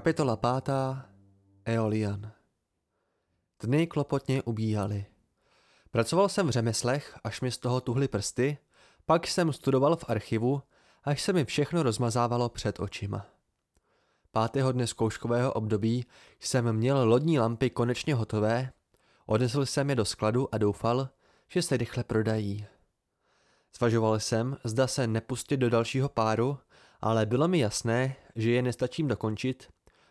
Kapitola pátá. Eolian. Dny klopotně ubíhaly. Pracoval jsem v řemeslech, až mi z toho tuhly prsty, pak jsem studoval v archivu, až se mi všechno rozmazávalo před očima. Pátého dne zkouškového období jsem měl lodní lampy konečně hotové, odnesl jsem je do skladu a doufal, že se rychle prodají. Zvažoval jsem, zda se nepustit do dalšího páru, ale bylo mi jasné, že je nestačím dokončit,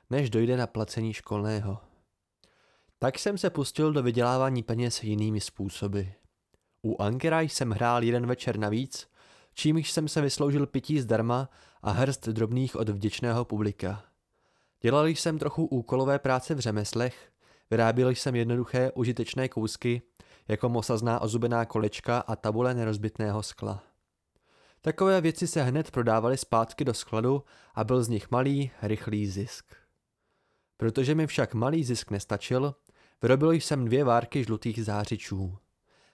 než dojde na placení školného. Tak jsem se pustil do vydělávání peněz jinými způsoby. U Ankera jsem hrál jeden večer navíc, čímž jsem se vysloužil pití zdarma a hrst drobných od vděčného publika. Dělal jsem trochu úkolové práce v řemeslech, vyráběl jsem jednoduché užitečné kousky, jako mosazná ozubená kolečka a tabule nerozbitného skla. Takové věci se hned prodávaly zpátky do skladu a byl z nich malý, rychlý zisk. Protože mi však malý zisk nestačil, vyrobil jsem dvě várky žlutých zářičů.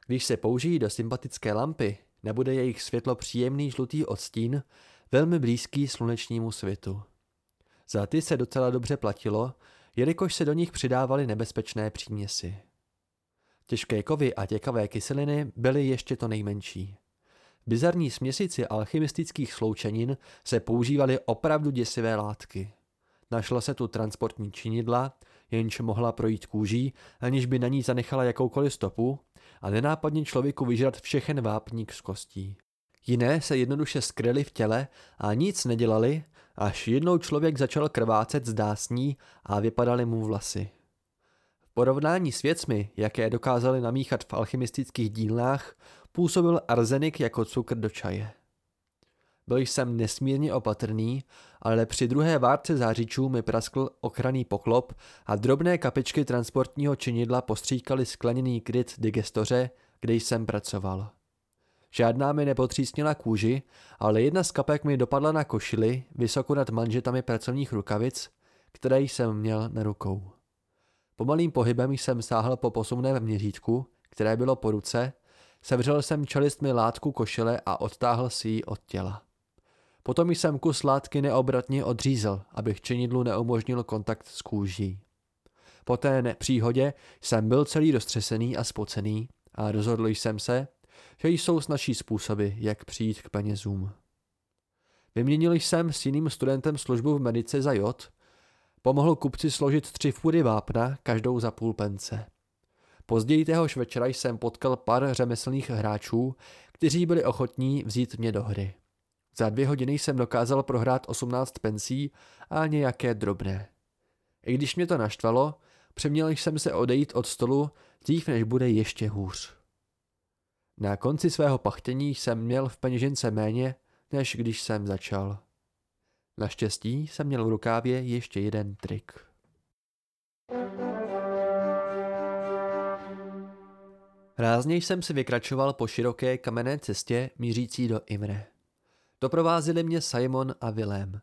Když se použijí do sympatické lampy, nebude jejich světlo příjemný žlutý odstín, velmi blízký slunečnímu světu. Za ty se docela dobře platilo, jelikož se do nich přidávaly nebezpečné příměsi. Těžké kovy a těkavé kyseliny byly ještě to nejmenší. V bizarní směsici alchymistických sloučenin se používaly opravdu děsivé látky. Našla se tu transportní činidla, jenž mohla projít kůží, aniž by na ní zanechala jakoukoliv stopu a nenápadně člověku vyžrat všechen vápník z kostí. Jiné se jednoduše skryly v těle a nic nedělali, až jednou člověk začal krvácet z dásní a vypadaly mu vlasy. V porovnání s věcmi, jaké dokázali namíchat v alchymistických dílnách, působil arzenik jako cukr do čaje. Byl jsem nesmírně opatrný, ale při druhé várce zářičů mi praskl ochranný poklop a drobné kapičky transportního činidla postříkaly skleněný kryt digestoře, kde jsem pracoval. Žádná mi nepotřísnila kůži, ale jedna z kapek mi dopadla na košili, vysoko nad manžetami pracovních rukavic, které jsem měl na rukou. Pomalým pohybem jsem sáhl po posuvném měřítku, které bylo po ruce, sevřel jsem čelistmi látku košile a odtáhl si ji od těla. Potom jsem kus látky neobratně odřízel, abych činidlu neumožnil kontakt s kůží. Po té nepříhodě jsem byl celý roztřesený a spocený a rozhodl jsem se, že jsou snažší způsoby, jak přijít k penězům. Vyměnil jsem s jiným studentem službu v medice za jod, pomohl kupci složit tři fury vápna, každou za půl pence. Později téhož večera jsem potkal pár řemeslných hráčů, kteří byli ochotní vzít mě do hry. Za dvě hodiny jsem dokázal prohrát 18 pensí a nějaké drobné. I když mě to naštvalo, přeměl jsem se odejít od stolu dřív, než bude ještě hůř. Na konci svého pachtění jsem měl v peněžence méně, než když jsem začal. Naštěstí jsem měl v rukávě ještě jeden trik. Rázně jsem si vykračoval po široké kamenné cestě mířící do Imre. Doprovázeli mě Simon a Willem.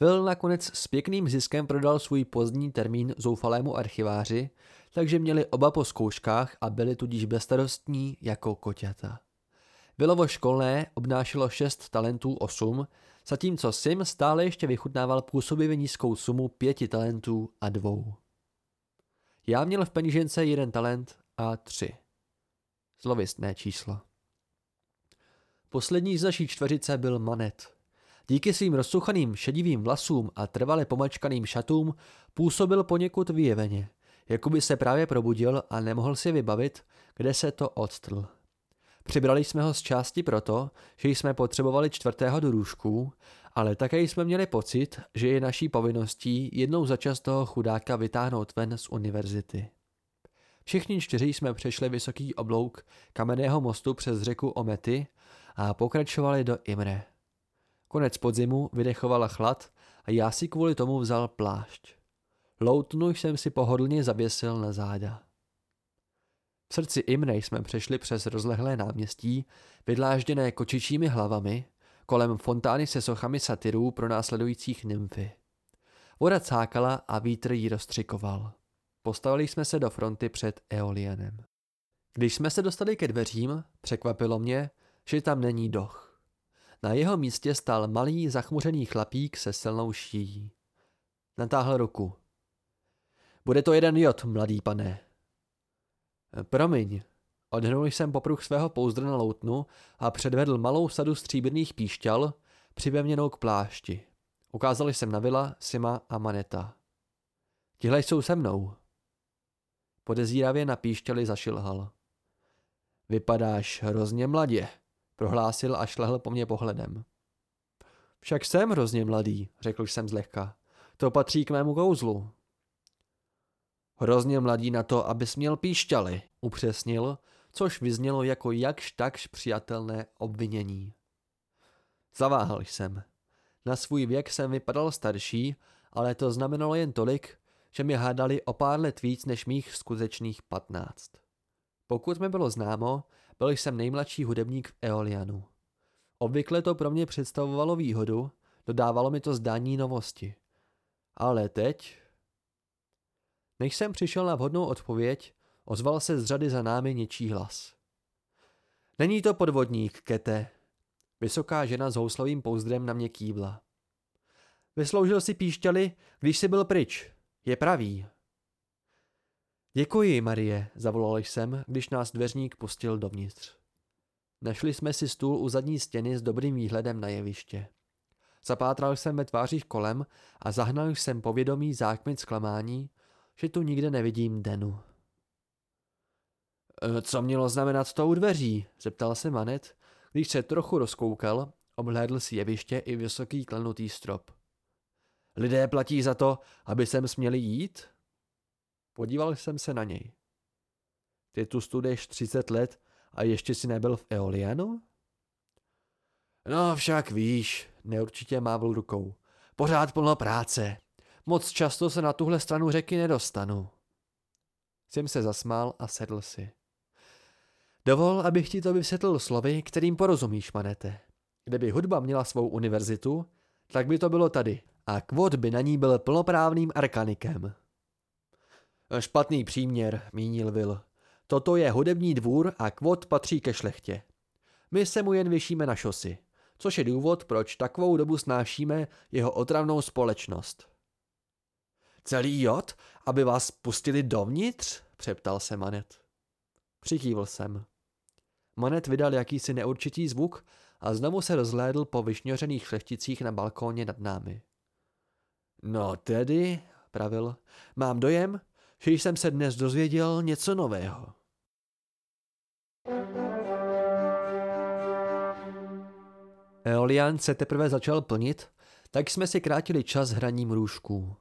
Will nakonec s pěkným ziskem prodal svůj pozdní termín zoufalému archiváři, takže měli oba po zkouškách a byli tudíž bezstarostní jako koťata. Willovo školné obnášelo šest talentů osm, zatímco Sim stále ještě vychutnával působivě nízkou sumu pěti talentů a dvou. Já měl v penížence jeden talent a tři. Zlovistné číslo. Poslední z naší čtveřice byl Manet. Díky svým rozsuchaným šedivým vlasům a trvale pomačkaným šatům působil poněkud vyjeveně, jako by se právě probudil a nemohl si vybavit, kde se to odstl. Přibrali jsme ho z části proto, že jsme potřebovali čtvrtého do ale také jsme měli pocit, že je naší povinností jednou za čas toho chudáka vytáhnout ven z univerzity. Všichni čtyři jsme přešli vysoký oblouk kamenného mostu přes řeku Omety a pokračovali do Imre. Konec podzimu vydechovala chlad a já si kvůli tomu vzal plášť. Loutnu jsem si pohodlně zavěsil na záda. V srdci Imre jsme přešli přes rozlehlé náměstí, vydlážděné kočičími hlavami, kolem fontány se sochami satyrů pro následujících nymfy. Voda cákala a vítr ji rozstřikoval. Postavili jsme se do fronty před Eolianem. Když jsme se dostali ke dveřím, překvapilo mě, že tam není doch. Na jeho místě stál malý zachmuřený chlapík se silnou šíjí. Natáhl ruku. Bude to jeden jod, mladý pane. Promiň. Odhnul jsem popruh svého pouzdra na loutnu a předvedl malou sadu stříbrných píšťal, připevněnou k plášti. Ukázali jsem na Vila, Sima a Maneta. Tihle jsou se mnou. Podezíravě na píšťali zašilhal. Vypadáš hrozně mladě, prohlásil a šlehl po mně pohledem. Však jsem hrozně mladý, řekl jsem zlehka. To patří k mému kouzlu. Hrozně mladý na to, abys měl píšťaly, upřesnil, což vyznělo jako jakž takž přijatelné obvinění. Zaváhal jsem. Na svůj věk jsem vypadal starší, ale to znamenalo jen tolik, že mi hádali o pár let víc než mých skutečných patnáct. Pokud mi bylo známo, byl jsem nejmladší hudebník v Eolianu. Obvykle to pro mě představovalo výhodu, dodávalo mi to zdání novosti. Ale teď... Než jsem přišel na vhodnou odpověď, ozval se z řady za námi něčí hlas. Není to podvodník, Kete. Vysoká žena s houslovým pouzdrem na mě kývla. Vysloužil si píšťaly, když jsi byl pryč. Je pravý. Děkuji, Marie, zavolal jsem, když nás dveřník pustil dovnitř. Našli jsme si stůl u zadní stěny s dobrým výhledem na jeviště. Zapátral jsem ve tvářích kolem a zahnal jsem povědomí zákmit zklamání, že tu nikde nevidím Denu. E, co mělo znamenat to u dveří? zeptal se Manet, když se trochu rozkoukal, obhlédl si jeviště i vysoký klenutý strop. Lidé platí za to, aby sem směli jít? Podíval jsem se na něj. Ty tu studuješ 30 let a ještě si nebyl v Eolianu? No však víš, neurčitě mávl rukou. Pořád plno práce. Moc často se na tuhle stranu řeky nedostanu. Sim se zasmál a sedl si. Dovol, abych ti to vysvětlil slovy, kterým porozumíš, Manete. Kdyby hudba měla svou univerzitu, tak by to bylo tady a Kvot by na ní byl plnoprávným arkanikem. Špatný příměr, mínil Will. Toto je hudební dvůr a Kvot patří ke šlechtě. My se mu jen vyšíme na šosy, což je důvod, proč takovou dobu snášíme jeho otravnou společnost. Celý jod, aby vás pustili dovnitř? přeptal se Manet. Přikývl jsem. Manet vydal jakýsi neurčitý zvuk a znovu se rozhlédl po vyšňořených šlechticích na balkóně nad námi. No tedy, pravil, mám dojem, že jsem se dnes dozvěděl něco nového. Eolian se teprve začal plnit, tak jsme si krátili čas hraním růžků.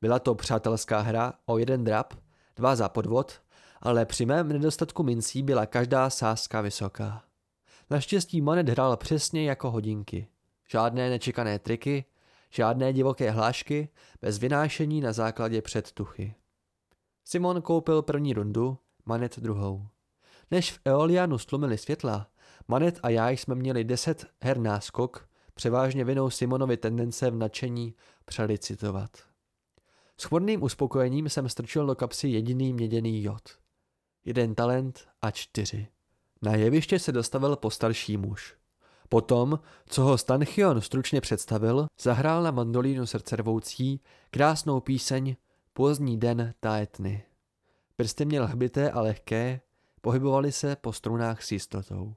Byla to přátelská hra o jeden drap, dva za podvod, ale při mém nedostatku mincí byla každá sázka vysoká. Naštěstí Manet hrál přesně jako hodinky. Žádné nečekané triky, žádné divoké hlášky, bez vynášení na základě předtuchy. Simon koupil první rundu, Manet druhou. Než v Eolianu stlumili světla, Manet a já jsme měli deset her náskok, převážně vinou Simonovi tendence v nadšení přelicitovat. S chvodným uspokojením jsem strčil do kapsy jediný měděný jod. Jeden talent a čtyři. Na jeviště se dostavil postarší muž. Potom, co ho Stanchion stručně představil, zahrál na mandolínu srdcervoucí krásnou píseň Pozdní den Taetny. Prsty měl hbité a lehké, pohybovali se po strunách s jistotou.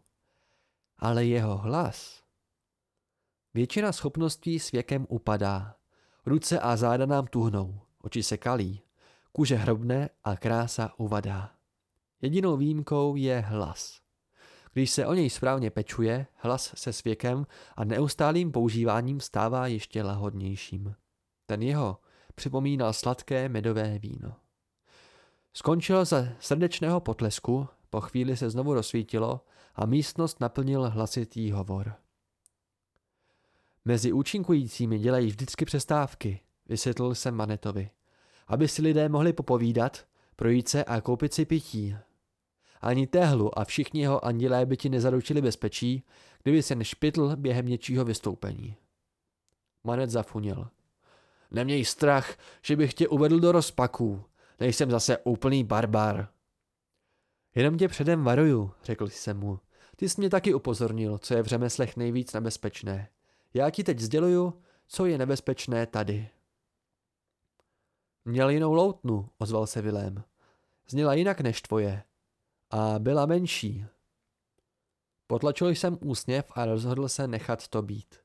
Ale jeho hlas... Většina schopností s věkem upadá. Ruce a záda nám tuhnou, oči se kalí, kůže hrobne a krása uvadá. Jedinou výjimkou je hlas. Když se o něj správně pečuje, hlas se s věkem a neustálým používáním stává ještě lahodnějším. Ten jeho připomínal sladké medové víno. Skončil ze srdečného potlesku, po chvíli se znovu rozsvítilo a místnost naplnil hlasitý hovor. Mezi účinkujícími dělají vždycky přestávky, vysvětlil jsem Manetovi, aby si lidé mohli popovídat, projít se a koupit si pití. Ani téhlu a všichni jeho andělé by ti nezaručili bezpečí, kdyby se nešpitl během něčího vystoupení. Manet zafunil. Neměj strach, že bych tě uvedl do rozpaků. Nejsem zase úplný barbar. Jenom tě předem varuju, řekl jsem mu. Ty jsi mě taky upozornil, co je v řemeslech nejvíc nebezpečné. Já ti teď sděluju, co je nebezpečné tady. Měl jinou loutnu, ozval se Vilém. Zněla jinak než tvoje. A byla menší. Potlačil jsem úsměv a rozhodl se nechat to být.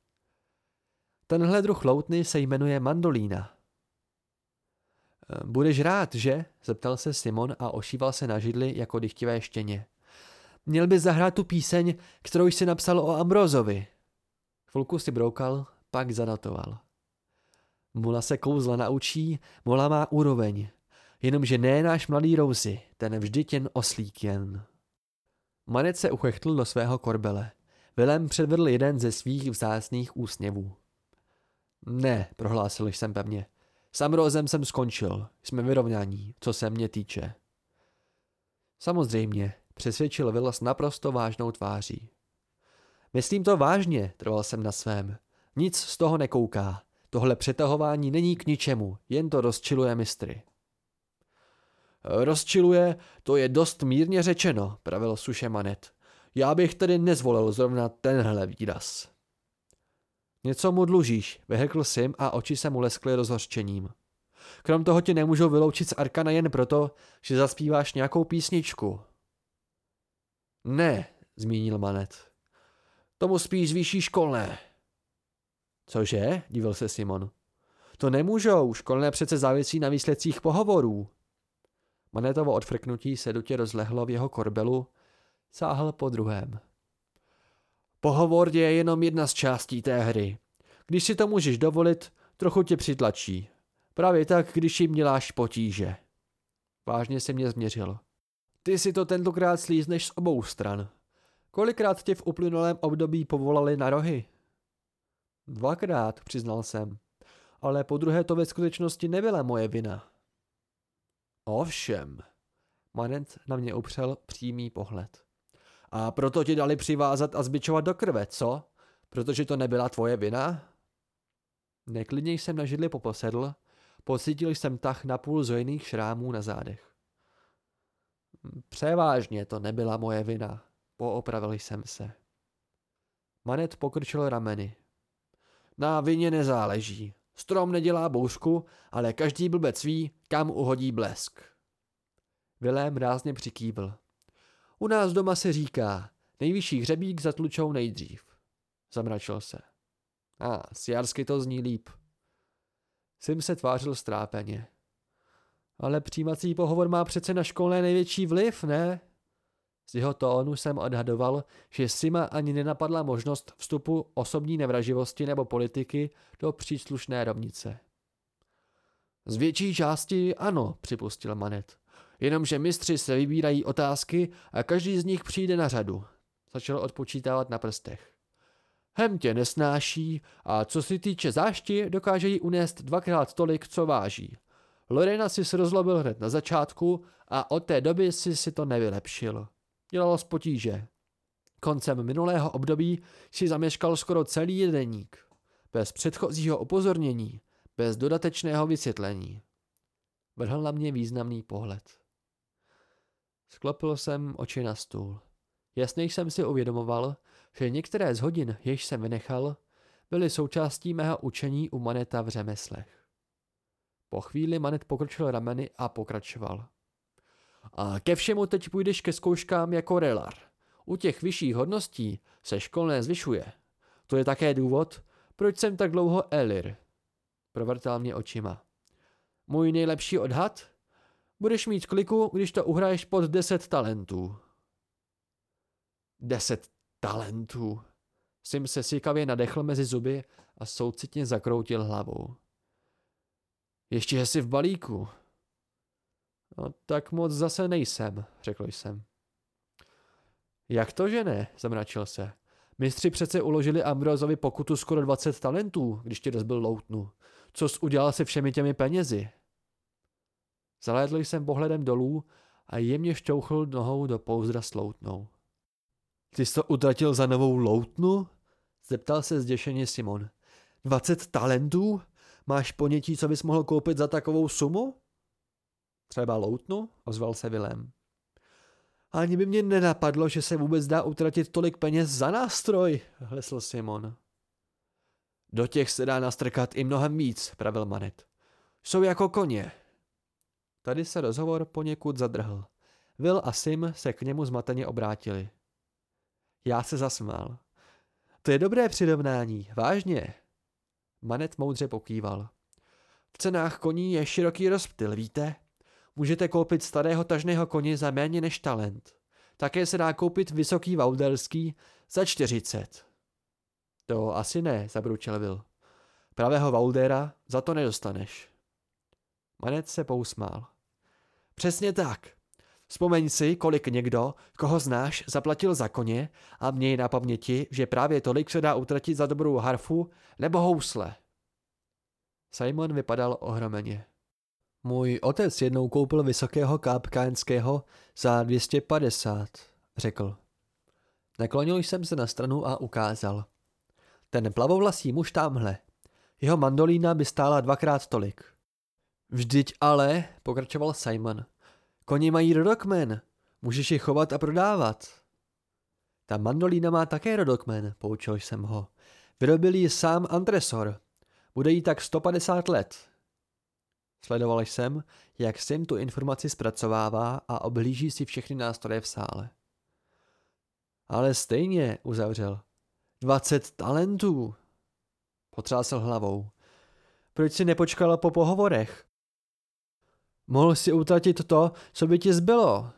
Tenhle druh loutny se jmenuje mandolína. Budeš rád, že? zeptal se Simon a ošíval se na židli jako dychtivé štěně. Měl by zahrát tu píseň, kterou jsi napsal o Ambrozovi. Chvilku si broukal, pak zanotoval. Mula se kouzla naučí, mula má úroveň. Jenomže ne náš mladý Rousy, ten vždy těn oslík jen. Manet se uchechtl do svého korbele. Vilém předvedl jeden ze svých vzácných úsměvů. Ne, prohlásil jsem pevně. S Amrozem jsem skončil. Jsme vyrovnání, co se mě týče. Samozřejmě, přesvědčil Will s naprosto vážnou tváří. Myslím to vážně, trval jsem na svém. Nic z toho nekouká. Tohle přetahování není k ničemu, jen to rozčiluje mistry. Rozčiluje, to je dost mírně řečeno, pravil suše Manet. Já bych tedy nezvolil zrovna tenhle výraz. Něco mu dlužíš, vyhrkl Sim a oči se mu leskly rozhořčením. Krom toho tě nemůžu vyloučit z Arkana jen proto, že zaspíváš nějakou písničku. Ne, zmínil Manet. Tomu spíš zvýší školné. Cože? divil se Simon. To nemůžou, školné přece závisí na výsledcích pohovorů. Manetovo odfrknutí se dutě rozlehlo v jeho korbelu, sáhl po druhém. Pohovor je jenom jedna z částí té hry. Když si to můžeš dovolit, trochu tě přitlačí. Právě tak, když jim děláš potíže. Vážně se mě změřil. Ty si to tentokrát slízneš z obou stran. Kolikrát tě v uplynulém období povolali na rohy? Dvakrát, přiznal jsem. Ale po druhé to ve skutečnosti nebyla moje vina. Ovšem. Manent na mě upřel přímý pohled. A proto ti dali přivázat a zbičovat do krve, co? Protože to nebyla tvoje vina? Neklidně jsem na židli poposedl, pocítil jsem tah napůl zojných šrámů na zádech. Převážně to nebyla moje vina, poopravil jsem se. Manet pokrčil rameny. Na vině nezáleží. Strom nedělá bouřku, ale každý blbec ví, kam uhodí blesk. Vilém rázně přikývl. U nás doma se říká, nejvyšší hřebík zatlučou nejdřív. Zamračil se. A, sjarsky to zní líp. Sim se tvářil strápeně. Ale přijímací pohovor má přece na školné největší vliv, ne? Z jeho tónu jsem odhadoval, že Sima ani nenapadla možnost vstupu osobní nevraživosti nebo politiky do příslušné rovnice. Z větší části ano, připustil Manet. Jenomže mistři se vybírají otázky a každý z nich přijde na řadu. Začal odpočítávat na prstech. Hem tě nesnáší a co se týče zášti, dokáže jí unést dvakrát tolik, co váží. Lorena si se rozlobil hned na začátku a od té doby si si to nevylepšil. Dělalo z potíže. Koncem minulého období si zameškal skoro celý jedeník. Bez předchozího upozornění, bez dodatečného vysvětlení. Vrhl na mě významný pohled. Sklopil jsem oči na stůl. Jasně jsem si uvědomoval, že některé z hodin, jež jsem vynechal, byly součástí mého učení u Maneta v řemeslech. Po chvíli Manet pokročil rameny a pokračoval. A ke všemu teď půjdeš ke zkouškám jako relar. U těch vyšších hodností se školné zvyšuje. To je také důvod, proč jsem tak dlouho Elir. Provrtal mě očima. Můj nejlepší odhad? Budeš mít kliku, když to uhraješ pod 10 talentů. 10 talentů. Sim se sykavě nadechl mezi zuby a soucitně zakroutil hlavou. Ještě jsi v balíku. No, tak moc zase nejsem, řekl jsem. Jak to, že ne, zamračil se. Mistři přece uložili Ambrozovi pokutu skoro 20 talentů, když ti rozbil loutnu. Co jsi udělal se všemi těmi penězi? Zalédl jsem pohledem dolů a jemně šťouchl nohou do pouzdra s loutnou. Ty jsi to utratil za novou loutnu? Zeptal se zděšeně Simon. 20 talentů? Máš ponětí, co bys mohl koupit za takovou sumu? Třeba loutnu? Ozval se Vilém. Ani by mě nenapadlo, že se vůbec dá utratit tolik peněz za nástroj, hlesl Simon. Do těch se dá nastrkat i mnohem víc, pravil Manet. Jsou jako koně. Tady se rozhovor poněkud zadrhl. Will a Sim se k němu zmateně obrátili. Já se zasmál. To je dobré přirovnání, vážně. Manet moudře pokýval. V cenách koní je široký rozptyl, víte? Můžete koupit starého tažného koně za méně než talent. Také se dá koupit vysoký vaudelský za 40. To asi ne, zabručel Will. Pravého Vaudera za to nedostaneš. Manet se pousmál. Přesně tak. Vzpomeň si, kolik někdo, koho znáš, zaplatil za koně a měj na paměti, že právě tolik se dá utratit za dobrou harfu nebo housle. Simon vypadal ohromeně. Můj otec jednou koupil vysokého kápkáňského za 250, řekl. Naklonil jsem se na stranu a ukázal. Ten plavovlasý muž tamhle. Jeho mandolína by stála dvakrát tolik. Vždyť ale, pokračoval Simon, Koni mají rodokmen. Můžeš je chovat a prodávat. Ta mandolína má také rodokmen, poučil jsem ho. Vyrobil ji sám Antresor. Bude jí tak 150 let. Sledoval jsem, jak Sim tu informaci zpracovává a obhlíží si všechny nástroje v sále. Ale stejně, uzavřel. 20 talentů. Potřásl hlavou. Proč si nepočkala po pohovorech? Mohl si utratit to, co by ti zbylo.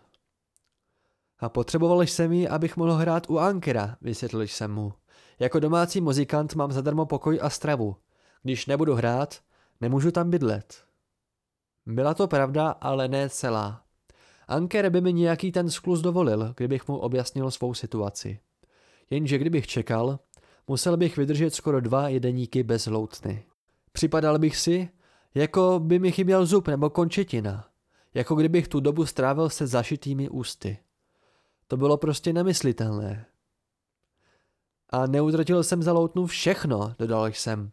A potřeboval jsem ji, abych mohl hrát u Ankera, vysvětlil jsem mu. Jako domácí muzikant mám zadarmo pokoj a stravu. Když nebudu hrát, nemůžu tam bydlet. Byla to pravda, ale ne celá. Anker by mi nějaký ten sklus dovolil, kdybych mu objasnil svou situaci. Jenže kdybych čekal, musel bych vydržet skoro dva jedeníky bez loutny. Připadal bych si, jako by mi chyběl zub nebo končetina. Jako kdybych tu dobu strávil se zašitými ústy. To bylo prostě nemyslitelné. A neutratil jsem za loutnu všechno, dodal jsem.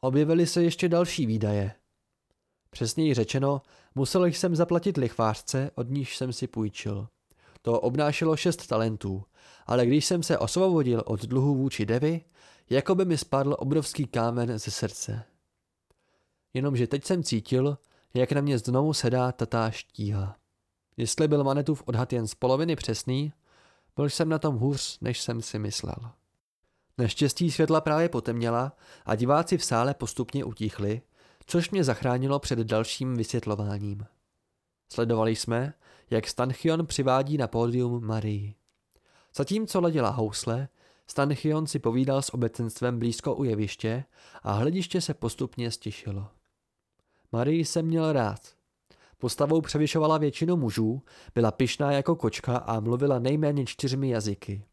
Objevily se ještě další výdaje. Přesněji řečeno, musel jsem zaplatit lichvářce, od níž jsem si půjčil. To obnášelo šest talentů, ale když jsem se osvobodil od dluhu vůči Devi, jako by mi spadl obrovský kámen ze srdce jenomže teď jsem cítil, jak na mě znovu sedá tatá štíha. Jestli byl Manetův odhad jen z poloviny přesný, byl jsem na tom hůř, než jsem si myslel. Naštěstí světla právě potemněla a diváci v sále postupně utichli, což mě zachránilo před dalším vysvětlováním. Sledovali jsme, jak Stanchion přivádí na pódium Marii. Zatímco ladila housle, Stanchion si povídal s obecenstvem blízko u jeviště a hlediště se postupně stišilo. Marii jsem měl rád. Postavou převyšovala většinu mužů, byla pyšná jako kočka a mluvila nejméně čtyřmi jazyky.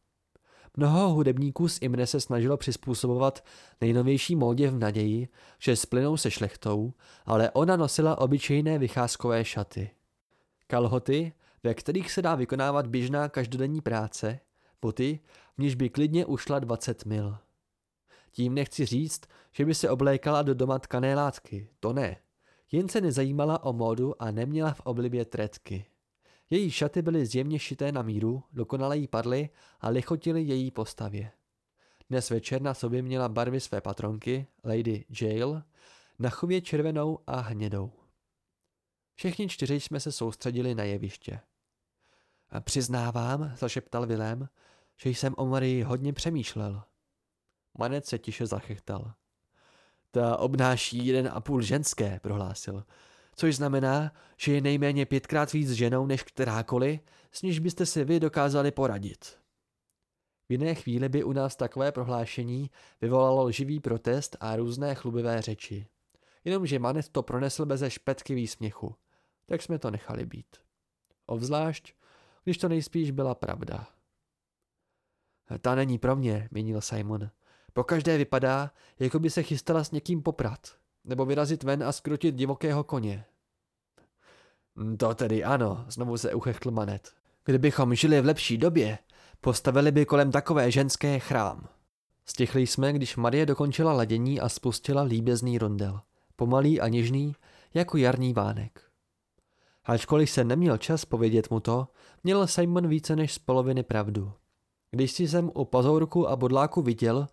Mnoho hudebníků z Imre se snažilo přizpůsobovat nejnovější módě v naději, že splynou se šlechtou, ale ona nosila obyčejné vycházkové šaty. Kalhoty, ve kterých se dá vykonávat běžná každodenní práce, boty, v níž by klidně ušla 20 mil. Tím nechci říct, že by se oblékala do doma tkané látky, to ne. Jen se nezajímala o módu a neměla v oblibě tretky. Její šaty byly zjemně šité na míru, dokonale jí padly a lichotily její postavě. Dnes večer na sobě měla barvy své patronky, Lady Jail, na chově červenou a hnědou. Všichni čtyři jsme se soustředili na jeviště. A přiznávám, zašeptal Vilém, že jsem o Marii hodně přemýšlel. Manec se tiše zachechtal. Ta obnáší jeden a půl ženské, prohlásil. Což znamená, že je nejméně pětkrát víc ženou než kterákoliv, s níž byste si vy dokázali poradit. V jiné chvíli by u nás takové prohlášení vyvolalo živý protest a různé chlubivé řeči. Jenomže Manet to pronesl beze špetky výsměchu. Tak jsme to nechali být. Ovzlášť, když to nejspíš byla pravda. Ta není pro mě, mínil Simon. Po každé vypadá, jako by se chystala s někým poprat, nebo vyrazit ven a skrotit divokého koně. To tedy ano, znovu se uchechtl Manet. Kdybychom žili v lepší době, postavili by kolem takové ženské chrám. Stichli jsme, když Marie dokončila ladění a spustila líbezný rondel. Pomalý a něžný, jako jarní vánek. Ačkoliv se neměl čas povědět mu to, měl Simon více než z poloviny pravdu. Když si jsem u pazourku a bodláku viděl,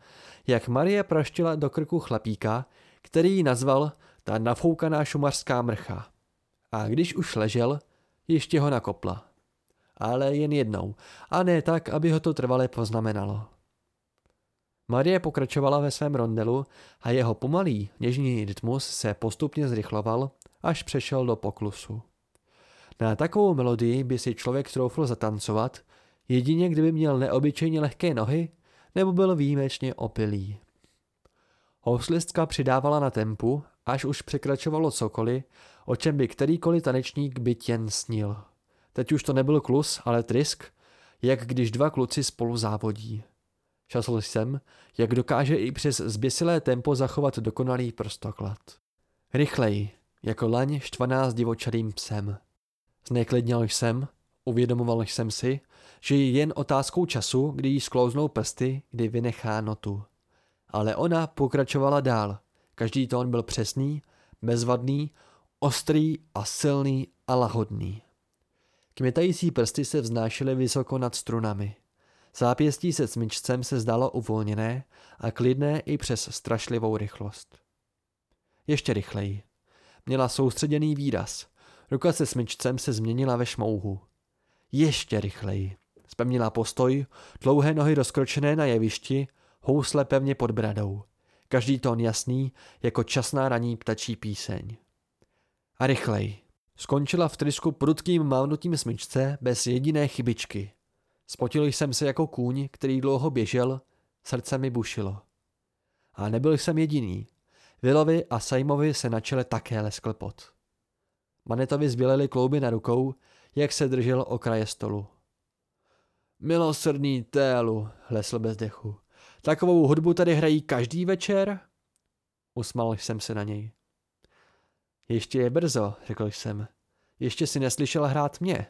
jak Marie praštila do krku chlapíka, který ji nazval ta nafoukaná šumařská mrcha. A když už ležel, ještě ho nakopla. Ale jen jednou, a ne tak, aby ho to trvale poznamenalo. Marie pokračovala ve svém rondelu a jeho pomalý, něžný rytmus se postupně zrychloval, až přešel do poklusu. Na takovou melodii by si člověk troufl zatancovat, jedině kdyby měl neobyčejně lehké nohy nebo byl výjimečně opilý. Houslistka přidávala na tempu, až už překračovalo cokoliv, o čem by kterýkoliv tanečník by jen snil. Teď už to nebyl klus, ale trisk, jak když dva kluci spolu závodí. Časl jsem, jak dokáže i přes zběsilé tempo zachovat dokonalý prstoklad. Rychleji, jako laň štvaná s divočarým psem. Zneklidněl jsem, uvědomoval jsem si, že je jen otázkou času, kdy jí sklouznou prsty, kdy vynechá notu. Ale ona pokračovala dál. Každý tón byl přesný, bezvadný, ostrý a silný a lahodný. Kmětající prsty se vznášely vysoko nad strunami. Zápěstí se smyčcem se zdalo uvolněné a klidné i přes strašlivou rychlost. Ještě rychleji. Měla soustředěný výraz. Ruka se smyčcem se změnila ve šmouhu. Ještě rychleji. Spevnila postoj, dlouhé nohy rozkročené na jevišti, housle pevně pod bradou. Každý tón jasný, jako časná raní ptačí píseň. A rychleji. Skončila v trysku prudkým mávnutím smyčce bez jediné chybičky. Spotil jsem se jako kůň, který dlouho běžel, srdce mi bušilo. A nebyl jsem jediný. Vilovi a Sajmovi se na čele také leskl pot. Manetovi zbělely klouby na rukou, jak se držel o kraje stolu. Milosrdný télu, hlesl bez dechu. Takovou hudbu tady hrají každý večer? Usmal jsem se na něj. Ještě je brzo, řekl jsem. Ještě si neslyšel hrát mě.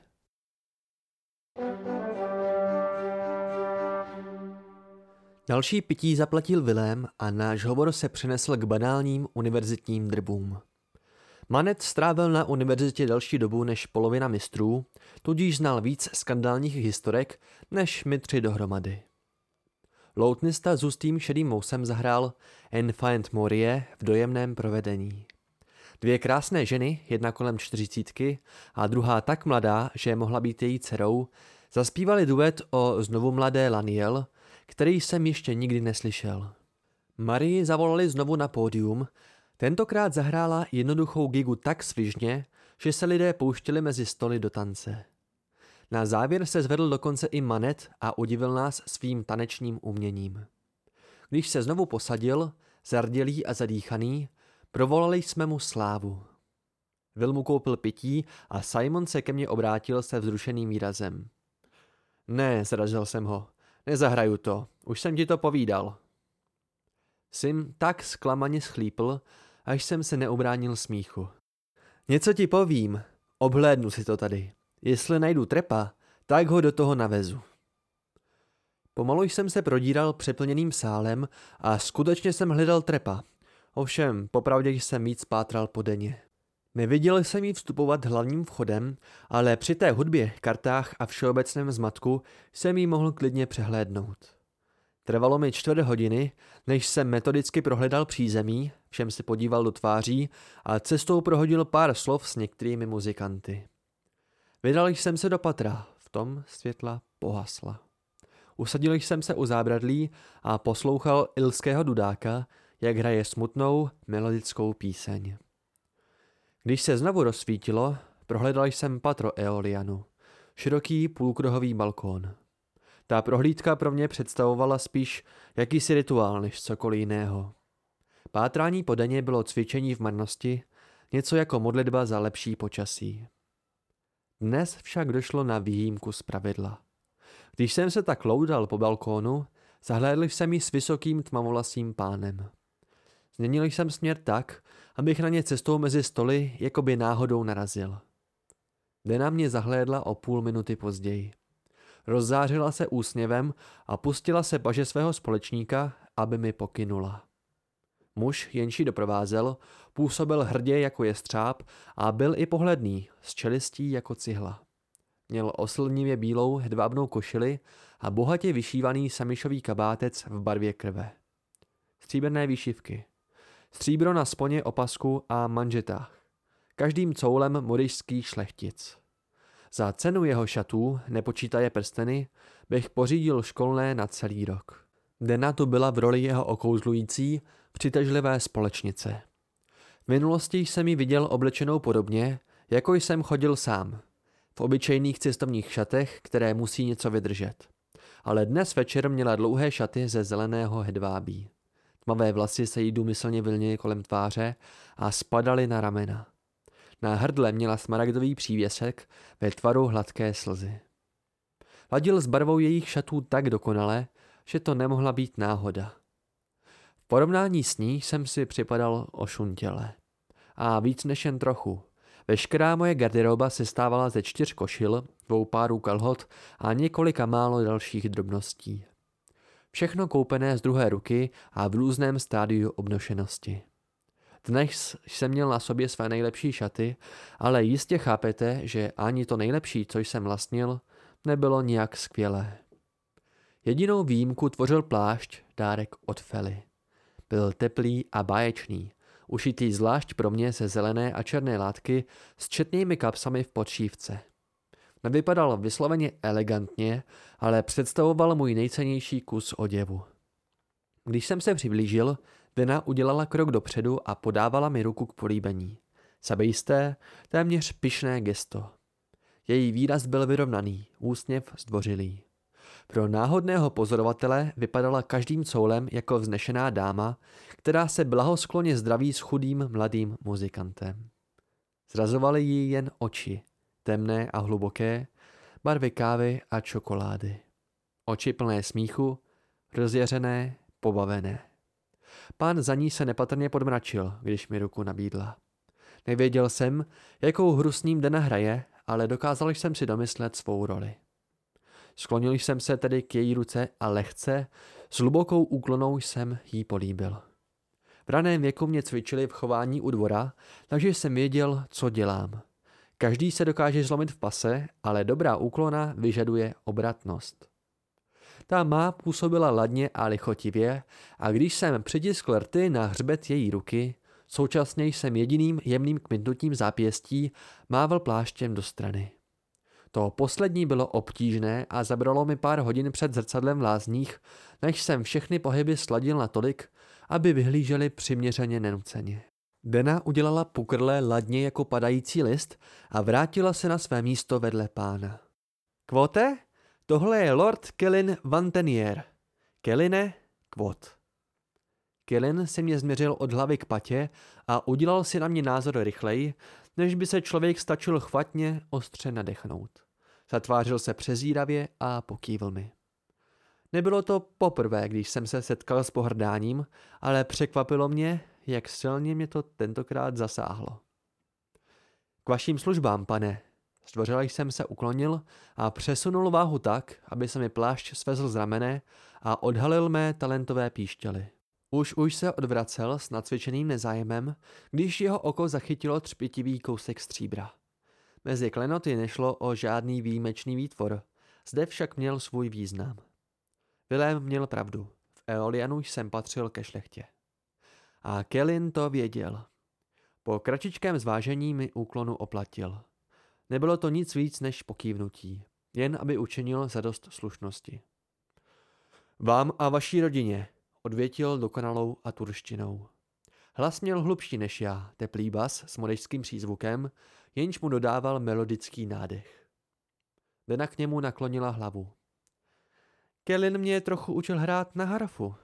Další pití zaplatil Vilém a náš hovor se přenesl k banálním univerzitním drbům. Manet strávil na univerzitě další dobu než polovina mistrů, tudíž znal víc skandálních historek než my tři dohromady. Loutnista s hustým šedým mousem zahrál Enfant Morie v dojemném provedení. Dvě krásné ženy, jedna kolem čtyřicítky a druhá tak mladá, že mohla být její dcerou, zaspívali duet o znovu mladé Laniel, který jsem ještě nikdy neslyšel. Marii zavolali znovu na pódium, tentokrát zahrála jednoduchou gigu tak svižně, že se lidé pouštěli mezi stoly do tance. Na závěr se zvedl dokonce i Manet a udivil nás svým tanečním uměním. Když se znovu posadil, zardělý a zadýchaný, provolali jsme mu slávu. Will mu koupil pití a Simon se ke mně obrátil se vzrušeným výrazem. Ne, zrazil jsem ho. Nezahraju to. Už jsem ti to povídal. Sim tak zklamaně schlípl, až jsem se neubránil smíchu. Něco ti povím. Obhlédnu si to tady. Jestli najdu trepa, tak ho do toho navezu. Pomalu jsem se prodíral přeplněným sálem a skutečně jsem hledal trepa. Ovšem, popravdě jsem víc pátral po denně. Neviděl jsem jí vstupovat hlavním vchodem, ale při té hudbě, kartách a všeobecném zmatku jsem jí mohl klidně přehlédnout. Trvalo mi čtvrt hodiny, než jsem metodicky prohledal přízemí, všem si podíval do tváří a cestou prohodil pár slov s některými muzikanty. Vydal jsem se do patra, v tom světla pohasla. Usadil jsem se u zábradlí a poslouchal ilského dudáka, jak hraje smutnou melodickou píseň. Když se znovu rozsvítilo, prohledal jsem patro Eolianu, široký půlkruhový balkón. Ta prohlídka pro mě představovala spíš jakýsi rituál než cokoliv jiného. Pátrání po denně bylo cvičení v marnosti, něco jako modlitba za lepší počasí. Dnes však došlo na výjimku z pravidla. Když jsem se tak loudal po balkónu, zahlédl jsem ji s vysokým tmavolasým pánem. Změnil jsem směr tak, abych na ně cestou mezi stoly jakoby náhodou narazil. Dena mě zahlédla o půl minuty později. Rozzářila se úsměvem a pustila se paže svého společníka, aby mi pokynula. Muž, jenší doprovázel, působil hrdě jako jestřáb a byl i pohledný, s čelistí jako cihla. Měl oslnivě bílou hedvábnou košili a bohatě vyšívaný samišový kabátec v barvě krve. Stříbrné výšivky. Stříbro na sponě opasku a manžetách. každým coulem modišský šlechtic. Za cenu jeho šatů, nepočítaje prsteny, bych pořídil školné na celý rok. Dena tu byla v roli jeho okouzlující, přitažlivé společnice. V minulosti jsem ji viděl oblečenou podobně, jako jsem chodil sám. V obyčejných cestovních šatech, které musí něco vydržet. Ale dnes večer měla dlouhé šaty ze zeleného hedvábí. Tmavé vlasy se jí důmyslně vylnily kolem tváře a spadaly na ramena. Na hrdle měla smaragdový přívěsek ve tvaru hladké slzy. Ladil s barvou jejich šatů tak dokonale, že to nemohla být náhoda. V porovnání s ní jsem si připadal ošuntěle. A víc než jen trochu. Veškerá moje garderoba se stávala ze čtyř košil, dvou párů kalhot a několika málo dalších drobností. Všechno koupené z druhé ruky a v různém stádiu obnošenosti. Dnes jsem měl na sobě své nejlepší šaty, ale jistě chápete, že ani to nejlepší, co jsem vlastnil, nebylo nijak skvělé. Jedinou výjimku tvořil plášť, dárek od Fely. Byl teplý a báječný, ušitý zvlášť pro mě ze zelené a černé látky s četnými kapsami v podšívce. Nevypadal vysloveně elegantně, ale představoval můj nejcennější kus oděvu. Když jsem se přiblížil, Dena udělala krok dopředu a podávala mi ruku k políbení. Sabejisté, téměř pyšné gesto. Její výraz byl vyrovnaný, úsměv zdvořilý. Pro náhodného pozorovatele vypadala každým coulem jako vznešená dáma, která se blahoskloně zdraví s chudým mladým muzikantem. Zrazovaly jí jen oči, temné a hluboké, barvy kávy a čokolády. Oči plné smíchu, rozjařené, pobavené. Pán za ní se nepatrně podmračil, když mi ruku nabídla. Nevěděl jsem, jakou hru s ním Dena hraje, ale dokázal jsem si domyslet svou roli. Sklonil jsem se tedy k její ruce a lehce, s hlubokou úklonou jsem jí políbil. V raném věku mě cvičili v chování u dvora, takže jsem věděl, co dělám. Každý se dokáže zlomit v pase, ale dobrá úklona vyžaduje obratnost. Ta má působila ladně a lichotivě a když jsem přitiskl rty na hřbet její ruky, současně jsem jediným jemným kmitnutím zápěstí mával pláštěm do strany. To poslední bylo obtížné a zabralo mi pár hodin před zrcadlem v lázních, než jsem všechny pohyby sladil natolik, aby vyhlíželi přiměřeně nenuceně. Dena udělala pukrle ladně jako padající list a vrátila se na své místo vedle pána. Kvote? Tohle je Lord Kellin Vantenier. Kelline, kvot. Kellen se mě změřil od hlavy k patě a udělal si na mě názor rychleji, než by se člověk stačil chvatně ostře nadechnout. Zatvářil se přezíravě a pokývl mi. Nebylo to poprvé, když jsem se setkal s pohrdáním, ale překvapilo mě, jak silně mě to tentokrát zasáhlo. K vaším službám, pane. Zdvořile jsem se uklonil a přesunul váhu tak, aby se mi plášť svezl z ramene a odhalil mé talentové píšťaly. Už už se odvracel s nacvičeným nezájemem, když jeho oko zachytilo třpitivý kousek stříbra. Mezi klenoty nešlo o žádný výjimečný výtvor, zde však měl svůj význam. Vilém měl pravdu, v Eolianu jsem patřil ke šlechtě. A Kelin to věděl. Po kratičkém zvážení mi úklonu oplatil. Nebylo to nic víc než pokývnutí, jen aby učinil zadost slušnosti. Vám a vaší rodině, odvětil dokonalou a turštinou. Hlas měl hlubší než já, teplý bas s modešským přízvukem, jenž mu dodával melodický nádech. Dena k němu naklonila hlavu. Kelin mě trochu učil hrát na harfu.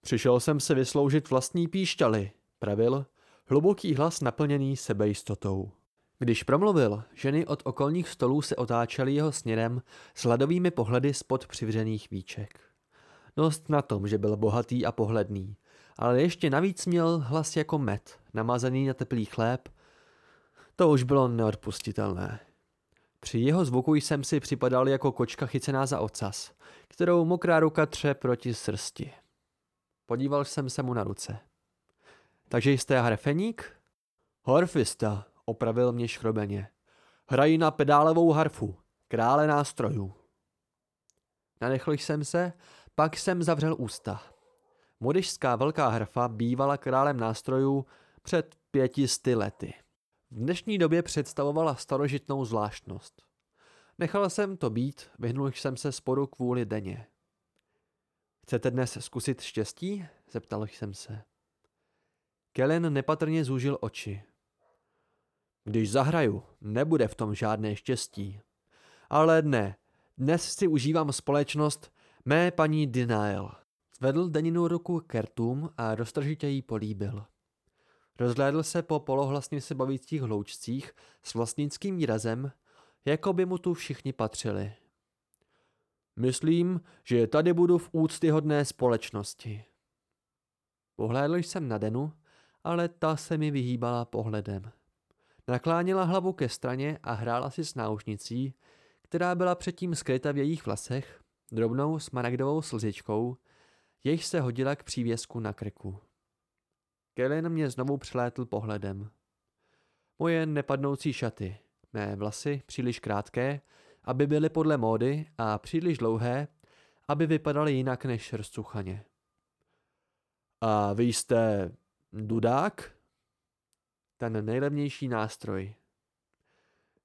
Přišel jsem se vysloužit vlastní píšťaly, pravil, hluboký hlas naplněný sebejistotou. Když promluvil, ženy od okolních stolů se otáčely jeho směrem s hladovými pohledy spod přivřených víček. Dost na tom, že byl bohatý a pohledný, ale ještě navíc měl hlas jako med, namazaný na teplý chléb. To už bylo neodpustitelné. Při jeho zvuku jsem si připadal jako kočka chycená za ocas, kterou mokrá ruka tře proti srsti. Podíval jsem se mu na ruce. Takže jste harfeník? Harfista, opravil mě škrobeně. Hrají na pedálovou harfu, krále nástrojů. Nadechl jsem se, pak jsem zavřel ústa. Modežská velká harfa bývala králem nástrojů před pětisty lety. V dnešní době představovala starožitnou zvláštnost. Nechal jsem to být, vyhnul jsem se sporu kvůli denně. Chcete dnes zkusit štěstí? Zeptal jsem se. Kellen nepatrně zúžil oči. Když zahraju, nebude v tom žádné štěstí. Ale ne, dnes si užívám společnost mé paní Denial. Zvedl Deninu ruku k rtům a roztržitě jí políbil. Rozhlédl se po polohlasně se bavících hloučcích s vlastnickým výrazem, jako by mu tu všichni patřili. Myslím, že tady budu v úctyhodné společnosti. Pohlédl jsem na Denu, ale ta se mi vyhýbala pohledem. Nakláněla hlavu ke straně a hrála si s náušnicí, která byla předtím skryta v jejich vlasech, drobnou smaragdovou slzičkou, jejich se hodila k přívěsku na krku. Kellen mě znovu přilétl pohledem. Moje nepadnoucí šaty, mé vlasy příliš krátké, aby byly podle módy a příliš dlouhé, aby vypadaly jinak než rozcuchaně. A vy jste dudák? Ten nejlevnější nástroj.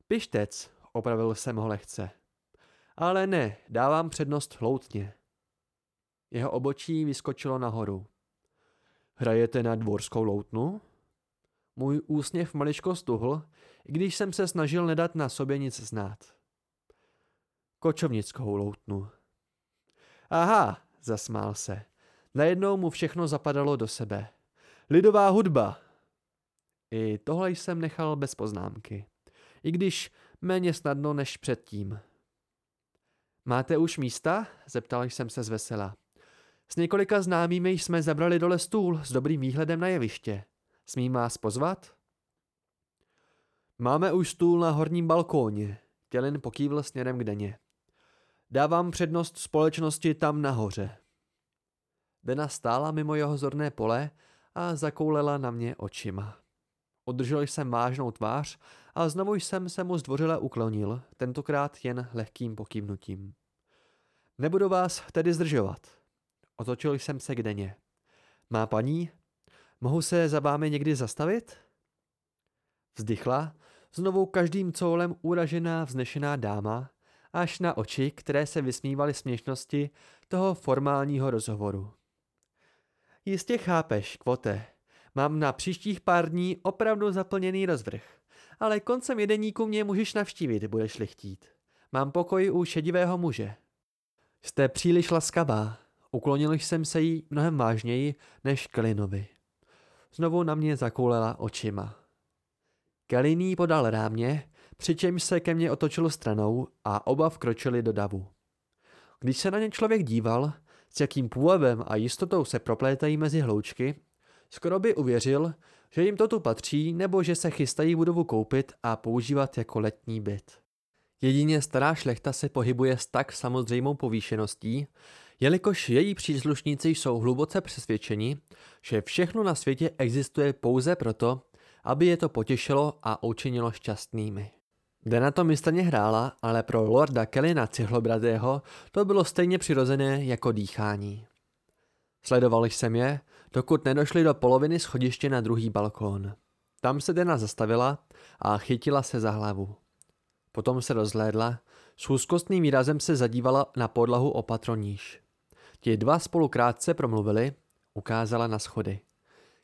Pištec, opravil jsem ho lehce. Ale ne, dávám přednost loutně. Jeho obočí vyskočilo nahoru. Hrajete na dvorskou loutnu? Můj úsměv maličko stuhl, i když jsem se snažil nedat na sobě nic znát. Kočovnickou loutnu. Aha, zasmál se. Najednou mu všechno zapadalo do sebe. Lidová hudba. I tohle jsem nechal bez poznámky. I když méně snadno než předtím. Máte už místa? Zeptal jsem se zvesela. S několika známými jsme zabrali dole stůl s dobrým výhledem na jeviště. Smím vás pozvat? Máme už stůl na horním balkóně. Tělin pokývl směrem k deně. Dávám přednost společnosti tam nahoře. Dena stála mimo jeho zorné pole a zakoulela na mě očima. Udržel jsem vážnou tvář a znovu jsem se mu zdvořile uklonil, tentokrát jen lehkým pokývnutím. Nebudu vás tedy zdržovat. Otočil jsem se k Deně. Má paní? Mohu se za vámi někdy zastavit? Vzdychla, znovu každým coulem uražená vznešená dáma, až na oči, které se vysmívaly směšnosti toho formálního rozhovoru. Jistě chápeš, kvote. Mám na příštích pár dní opravdu zaplněný rozvrh. Ale koncem jedeníku mě můžeš navštívit, budeš-li chtít. Mám pokoj u šedivého muže. Jste příliš laskavá. Uklonil jsem se jí mnohem vážněji než Kelinovi. Znovu na mě zakoulela očima. Keliný podal rámě, přičemž se ke mně otočil stranou a oba vkročili do davu. Když se na ně člověk díval, s jakým půvabem a jistotou se proplétají mezi hloučky, skoro by uvěřil, že jim to tu patří nebo že se chystají budovu koupit a používat jako letní byt. Jedině stará šlechta se pohybuje s tak samozřejmou povýšeností, jelikož její příslušníci jsou hluboce přesvědčeni, že všechno na světě existuje pouze proto, aby je to potěšilo a učinilo šťastnými. Kde na to mistrně hrála, ale pro lorda Kellyna Cihlobradého to bylo stejně přirozené jako dýchání. Sledoval jsem je, dokud nedošli do poloviny schodiště na druhý balkón. Tam se Dena zastavila a chytila se za hlavu. Potom se rozhlédla, s úzkostným výrazem se zadívala na podlahu opatroníž. Ti dva spolu krátce promluvili, ukázala na schody.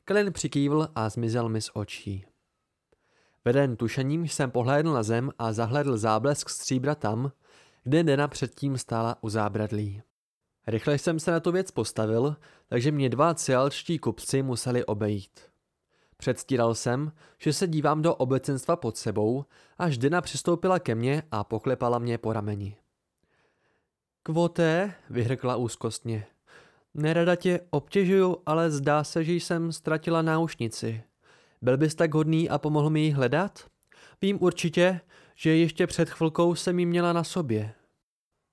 Kellen přikývl a zmizel mi z očí. Veden tušením jsem pohlédl na zem a zahledl záblesk stříbra tam, kde Dena předtím stála u zábradlí. Rychle jsem se na tu věc postavil, takže mě dva cialčtí kupci museli obejít. Předstíral jsem, že se dívám do obecenstva pod sebou, až Dena přistoupila ke mně a poklepala mě po rameni. Kvoté, vyhrkla úzkostně. Nerada tě obtěžuju, ale zdá se, že jsem ztratila náušnici. Byl bys tak hodný a pomohl mi ji hledat? Vím určitě, že ještě před chvilkou jsem ji měla na sobě.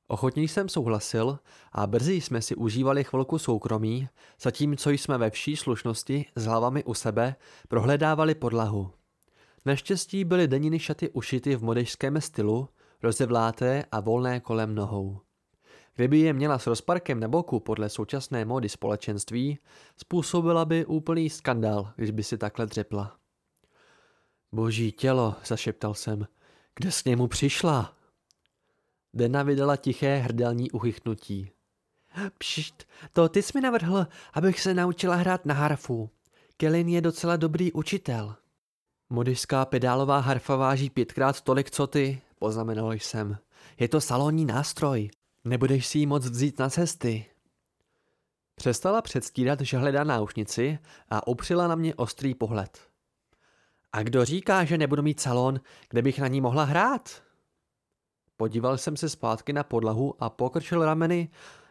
Ochotně jsem souhlasil a brzy jsme si užívali chvilku soukromí, zatímco jsme ve vší slušnosti s hlavami u sebe prohledávali podlahu. Naštěstí byly deniny šaty ušity v modežském stylu, rozevláté a volné kolem nohou. Kdyby je měla s rozparkem na boku podle současné módy společenství, způsobila by úplný skandál, když by si takhle dřepla. Boží tělo, zašeptal jsem. Kde s němu přišla? Dena vydala tiché hrdelní uchychnutí. Pšt, to ty jsi mi navrhl, abych se naučila hrát na harfu. Kelin je docela dobrý učitel. Modiská pedálová harfa váží pětkrát tolik, co ty, poznamenal jsem. Je to salonní nástroj. Nebudeš si ji moc vzít na cesty. Přestala předstírat, že hledá náušnici a upřila na mě ostrý pohled. A kdo říká, že nebudu mít salon, kde bych na ní mohla hrát? Podíval jsem se zpátky na podlahu a pokrčil rameny,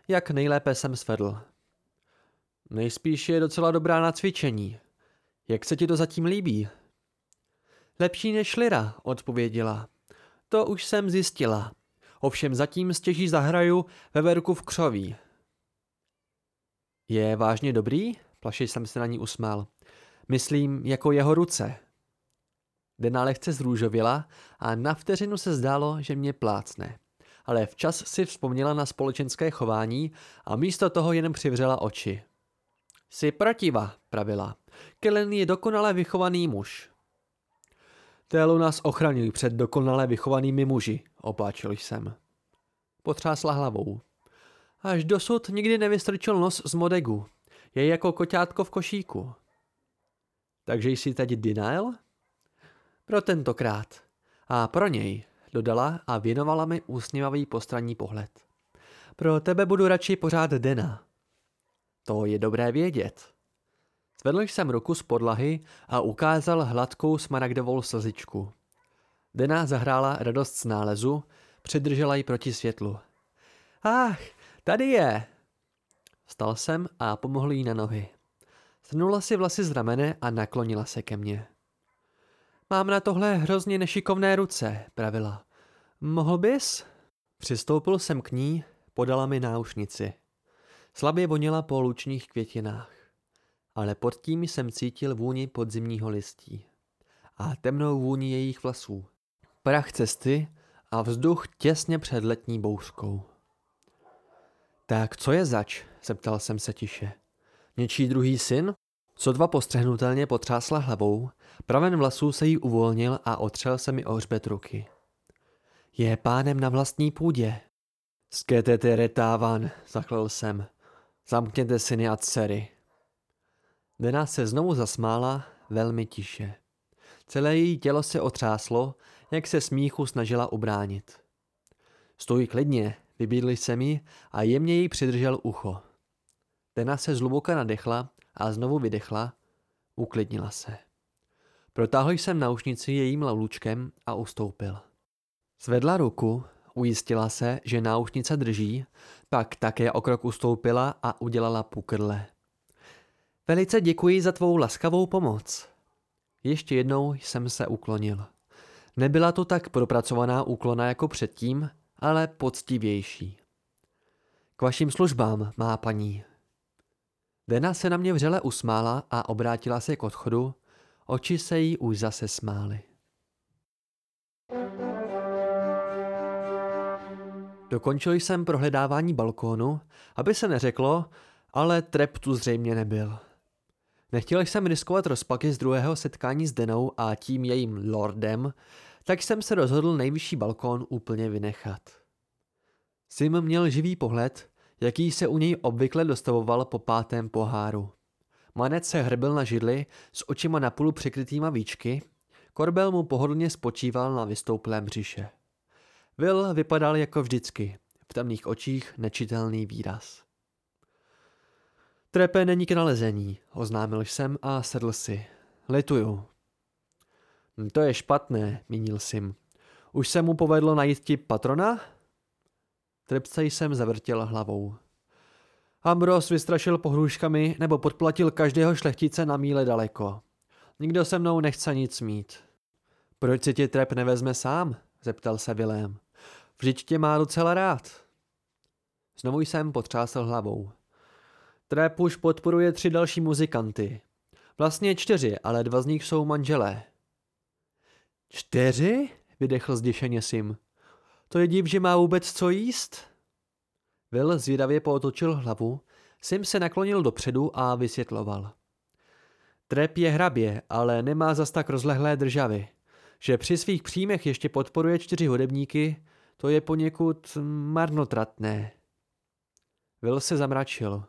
jak nejlépe jsem svedl. Nejspíš je docela dobrá na cvičení. Jak se ti to zatím líbí? Lepší než Lira, odpověděla. To už jsem zjistila. Ovšem zatím stěží zahraju ve verku v křoví. Je vážně dobrý? Plaši jsem se na ní usmál. Myslím, jako jeho ruce. Dena lehce zrůžovila a na vteřinu se zdálo, že mě plácne. Ale včas si vzpomněla na společenské chování a místo toho jen přivřela oči. Jsi protiva, pravila. Kellen je dokonale vychovaný muž. Télu nás ochraňují před dokonale vychovanými muži, opáčil jsem. Potřásla hlavou. Až dosud nikdy nevystrčil nos z modegu. Je jako koťátko v košíku. Takže jsi teď denial? Pro tentokrát. A pro něj, dodala a věnovala mi úsměvavý postranní pohled. Pro tebe budu radši pořád Dena. To je dobré vědět. Zvedl jsem ruku z podlahy a ukázal hladkou smaragdovou slzičku. Dena zahrála radost z nálezu, přidržela ji proti světlu. Ach, tady je! Stal jsem a pomohl jí na nohy. Strnula si vlasy z ramene a naklonila se ke mně. Mám na tohle hrozně nešikovné ruce, pravila. Mohl bys? Přistoupil jsem k ní, podala mi náušnici. Slabě voněla po lučních květinách, ale pod tím jsem cítil vůni podzimního listí a temnou vůni jejich vlasů. Prach cesty a vzduch těsně před letní bouřkou. Tak co je zač? zeptal jsem se tiše. Něčí druhý syn? Co dva postřehnutelně potřásla hlavou, praven vlasů se jí uvolnil a otřel se mi o hřbet ruky. Je pánem na vlastní půdě. Sketete retávan, zachlil jsem. Zamkněte syny a dcery. Dena se znovu zasmála velmi tiše. Celé její tělo se otřáslo, jak se smíchu snažila ubránit. Stoj klidně, vybídl jsem ji a jemně jí přidržel ucho. Dena se zluboka nadechla a znovu vydechla, uklidnila se. Protáhl jsem naušnici jejím laulučkem a ustoupil. Zvedla ruku, ujistila se, že náušnice drží, pak také o krok ustoupila a udělala pukrle. Velice děkuji za tvou laskavou pomoc. Ještě jednou jsem se uklonil. Nebyla to tak propracovaná úklona jako předtím, ale poctivější. K vašim službám, má paní. Dena se na mě vřele usmála a obrátila se k odchodu, oči se jí už zase smály. Dokončil jsem prohledávání balkónu, aby se neřeklo, ale trep tu zřejmě nebyl. Nechtěl jsem riskovat rozpaky z druhého setkání s Denou a tím jejím lordem, tak jsem se rozhodl nejvyšší balkón úplně vynechat. Sim měl živý pohled, jaký se u něj obvykle dostavoval po pátém poháru. Manec se hrbil na židli s očima napůl přikrytýma víčky, korbel mu pohodlně spočíval na vystouplém břiše. Will vypadal jako vždycky, v temných očích nečitelný výraz. Trepe není k nalezení, oznámil jsem a sedl si. Lituju. Hm, to je špatné, mínil Sim. Už se mu povedlo najít ti patrona? Trepce jsem zavrtěl hlavou. Ambros vystrašil pohrůžkami nebo podplatil každého šlechtice na míle daleko. Nikdo se mnou nechce nic mít. Proč si tě Trep nevezme sám? zeptal se Vilém. Vždyť tě má docela rád. Znovu jsem potřásl hlavou. Trep už podporuje tři další muzikanty. Vlastně čtyři, ale dva z nich jsou manželé. Čtyři? Vydechl zděšeně Sim. To je div, že má vůbec co jíst? Will zvědavě pootočil hlavu, Sim se naklonil dopředu a vysvětloval. Trep je hrabě, ale nemá zas tak rozlehlé državy. Že při svých příjmech ještě podporuje čtyři hudebníky, to je poněkud marnotratné. Will se zamračil.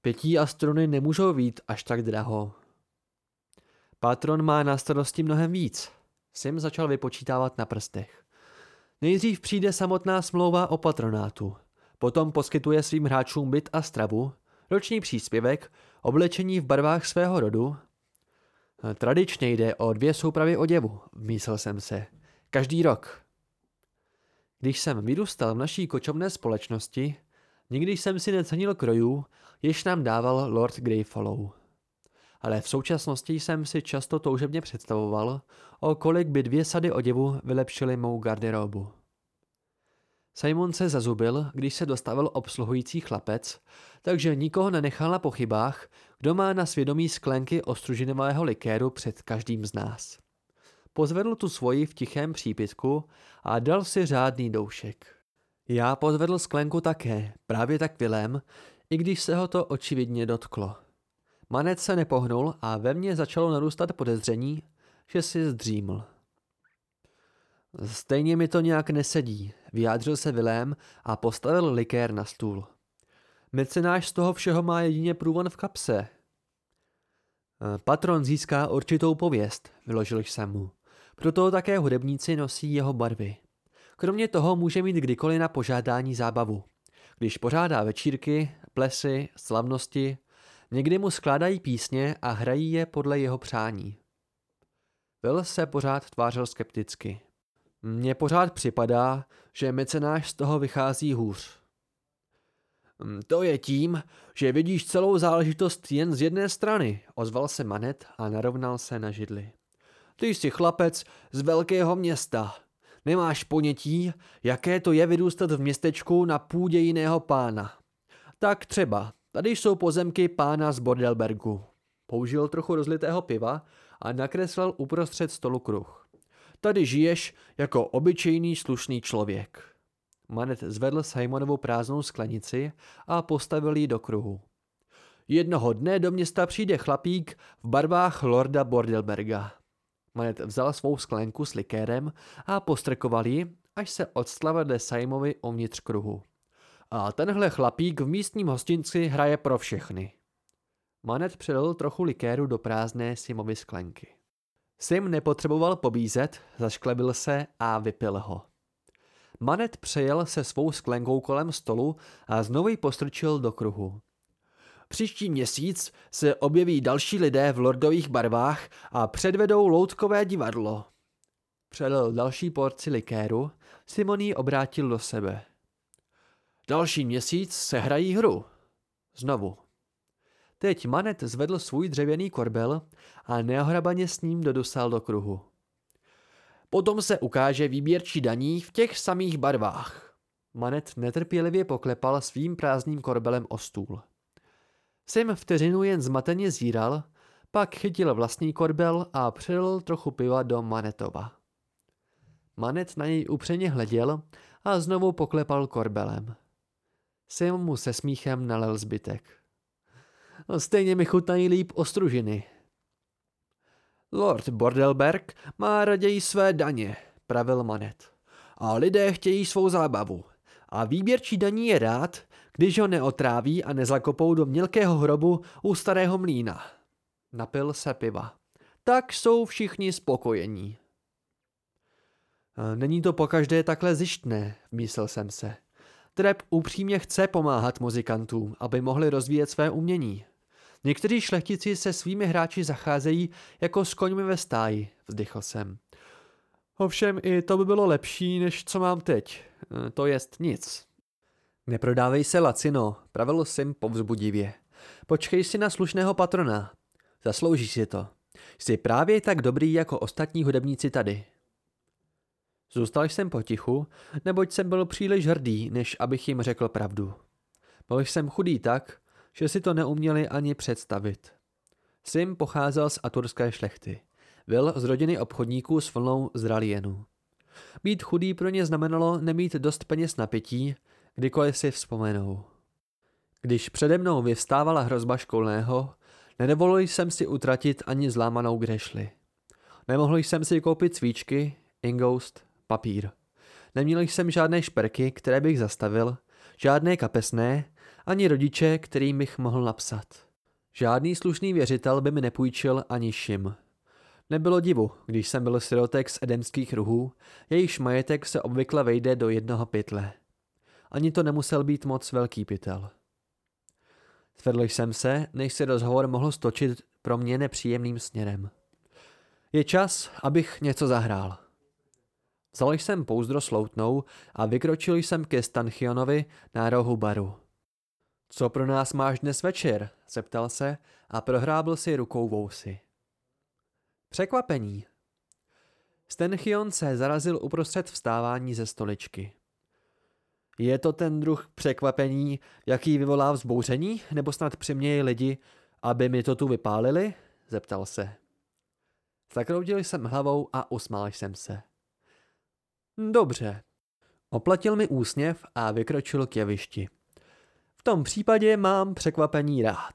Pětí a struny nemůžou být až tak draho. Patron má na starosti mnohem víc. Sim začal vypočítávat na prstech. Nejdřív přijde samotná smlouva o patronátu. Potom poskytuje svým hráčům byt a stravu, roční příspěvek, oblečení v barvách svého rodu. Tradičně jde o dvě soupravy oděvu, vmísl jsem se. Každý rok. Když jsem vyrůstal v naší kočovné společnosti, nikdy jsem si necenil krojů, jež nám dával Lord Greyfollow. Ale v současnosti jsem si často toužebně představoval, o kolik by dvě sady oděvu vylepšily mou garderobu. Simon se zazubil, když se dostavil obsluhující chlapec, takže nikoho nenechal na pochybách, kdo má na svědomí sklenky ostružinového likéru před každým z nás. Pozvedl tu svoji v tichém přípitku a dal si řádný doušek. Já pozvedl sklenku také, právě tak vilém, i když se ho to očividně dotklo. Manec se nepohnul a ve mně začalo narůstat podezření, že si zdříml. Stejně mi to nějak nesedí, vyjádřil se Vilém a postavil likér na stůl. Mecenáš z toho všeho má jedině průvon v kapse. Patron získá určitou pověst, vyložil jsem mu. Proto také hudebníci nosí jeho barvy. Kromě toho může mít kdykoliv na požádání zábavu. Když pořádá večírky, plesy, slavnosti, někdy mu skládají písně a hrají je podle jeho přání. Will se pořád tvářil skepticky. Mně pořád připadá, že mecenáš z toho vychází hůř. Hm, to je tím, že vidíš celou záležitost jen z jedné strany, ozval se Manet a narovnal se na židli. Ty jsi chlapec z velkého města. Nemáš ponětí, jaké to je vyrůstat v městečku na půdě jiného pána. Tak třeba, tady jsou pozemky pána z Bordelbergu. Použil trochu rozlitého piva a nakreslil uprostřed stolu kruh. Tady žiješ jako obyčejný slušný člověk. Manet zvedl Simonovu prázdnou sklenici a postavil ji do kruhu. Jednoho dne do města přijde chlapík v barvách lorda Bordelberga. Manet vzal svou sklenku s likérem a postrkoval ji, až se odstla vedle Simovi uvnitř kruhu. A tenhle chlapík v místním hostinci hraje pro všechny. Manet přelil trochu likéru do prázdné Simovy sklenky. Sim nepotřeboval pobízet, zašklebil se a vypil ho. Manet přejel se svou sklenkou kolem stolu a znovu ji postrčil do kruhu. Příští měsíc se objeví další lidé v lordových barvách a předvedou loutkové divadlo. Předal další porci likéru, Simon ji obrátil do sebe. Další měsíc se hrají hru. Znovu. Teď Manet zvedl svůj dřevěný korbel a neohrabaně s ním dodusal do kruhu. Potom se ukáže výběrčí daní v těch samých barvách. Manet netrpělivě poklepal svým prázdným korbelem o stůl. Sim vteřinu jen zmateně zíral, pak chytil vlastní korbel a přilil trochu piva do Manetova. Manet na něj upřeně hleděl a znovu poklepal korbelem. Sim mu se smíchem nalel zbytek. Stejně mi chutnají líp ostružiny. Lord Bordelberg má raději své daně, pravil Manet. A lidé chtějí svou zábavu. A výběrčí daní je rád, když ho neotráví a nezakopou do mělkého hrobu u starého mlína. Napil se piva. Tak jsou všichni spokojení. Není to pokaždé takhle zjištné, myslel jsem se. Trep upřímně chce pomáhat muzikantům, aby mohli rozvíjet své umění. Někteří šlechtici se svými hráči zacházejí jako s koňmi ve stáji, vzdychl jsem. Ovšem i to by bylo lepší, než co mám teď. E, to jest nic. Neprodávej se, Lacino, pravil jsem povzbudivě. Počkej si na slušného patrona. Zasloužíš si to. Jsi právě tak dobrý jako ostatní hudebníci tady. Zůstal jsem potichu, neboť jsem byl příliš hrdý, než abych jim řekl pravdu. Byl jsem chudý tak, že si to neuměli ani představit. Sim pocházel z aturské šlechty. Byl z rodiny obchodníků s vlnou z Ralienu. Být chudý pro ně znamenalo nemít dost peněz na pití, kdykoliv si vzpomenou. Když přede mnou vyvstávala hrozba školného, nedovolil jsem si utratit ani zlámanou grešli. Nemohl jsem si koupit svíčky, ingoust, papír. Neměl jsem žádné šperky, které bych zastavil, žádné kapesné, ani rodiče, kterým bych mohl napsat. Žádný slušný věřitel by mi nepůjčil ani šim. Nebylo divu, když jsem byl sirotek z edemských ruhů, jejichž majetek se obvykle vejde do jednoho pytle. Ani to nemusel být moc velký pytel. Svedl jsem se, než se rozhovor mohl stočit pro mě nepříjemným směrem. Je čas, abych něco zahrál. Vzal jsem pouzdro sloutnou a vykročil jsem ke Stanchionovi na rohu baru. Co pro nás máš dnes večer? zeptal se a prohrábl si rukou vousy. Překvapení. Stenchion se zarazil uprostřed vstávání ze stoličky. Je to ten druh překvapení, jaký vyvolá vzbouření, nebo snad přimějí lidi, aby mi to tu vypálili? Zeptal se. Zakroutil jsem hlavou a usmál jsem se. Dobře. Oplatil mi úsměv a vykročil k jevišti. V tom případě mám překvapení rád.